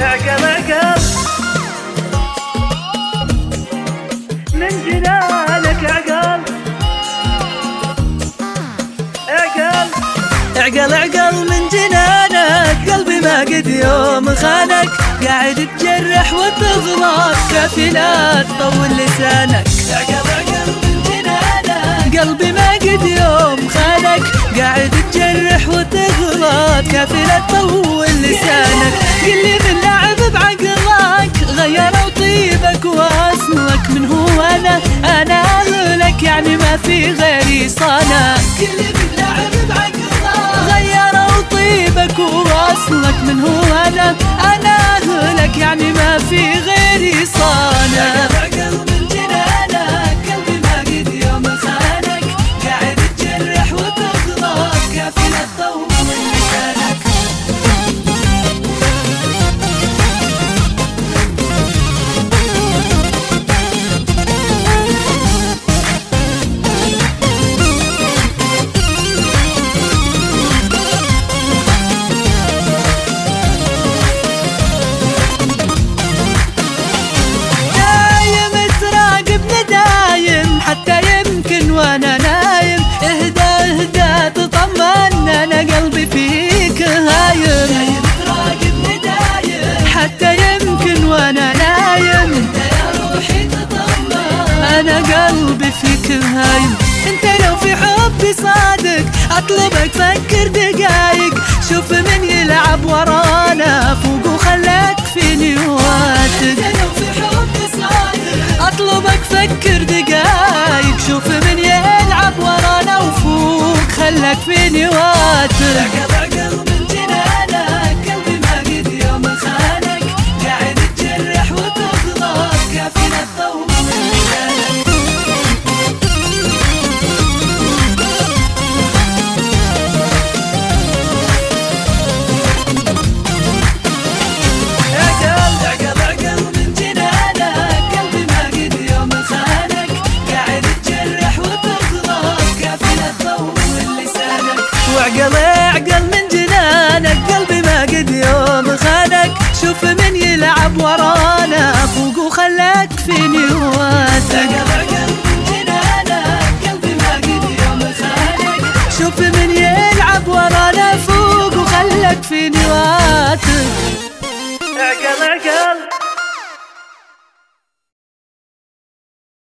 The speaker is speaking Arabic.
اعقل عقل من جلالك اعقل اعقل اعقل اعقل من جنانك. قلبي ما قد يوم خانك. قاعد تجرح وتغلط كافي لا تطول لسانك. اعقل عقل من جنانك. قلبي ما قد يوم فيني واتر في نواتك عقل عقل